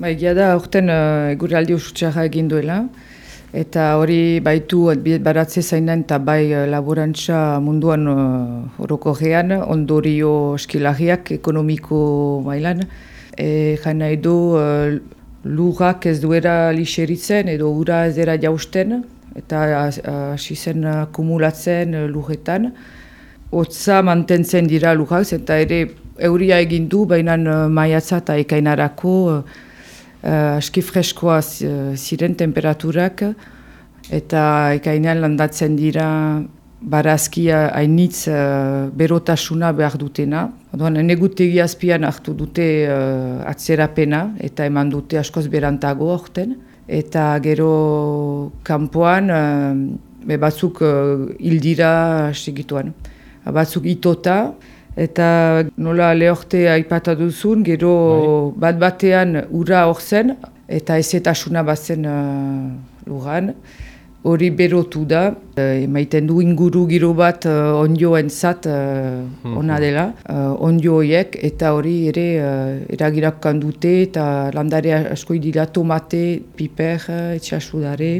Ba, egia da, aurten uh, gure aldi usutxarra egin duela. Eta hori baitu baratze zainan eta bai laborantza munduan uh, ondorio eskilagiak ekonomiko mailan. E, Jana edo uh, lurrak ez duera lixeritzen edo ura ez dira jausten eta hasi zen akumulatzen lurretan. Otza mantentzen dira lurrak eta ere euria egin du, baina maiatza eta ekainarako uh, aski freskoa ziren temperaturak eta ekainean landatzen dira barazkia hainitz uh, berotasuna behar dutena. Oduan, negutegi azpian hartu dute uh, atzerapena eta eman dute askoz berantago orten. Eta gero kanpoan uh, batzuk uh, hildira segituan. Batzuk itota, Eta nola lehorte aipata duzun, gero bai. bat batean ura hor zen, eta ezetasuna bazen uh, lugan. Hori berotu da, uh, emaiten du inguru giro bat uh, ondioen zat uh, ona dela, uh, ondio horiek, eta hori ere uh, eragirak dute eta landare asko dira tomate, piper, etxasudare.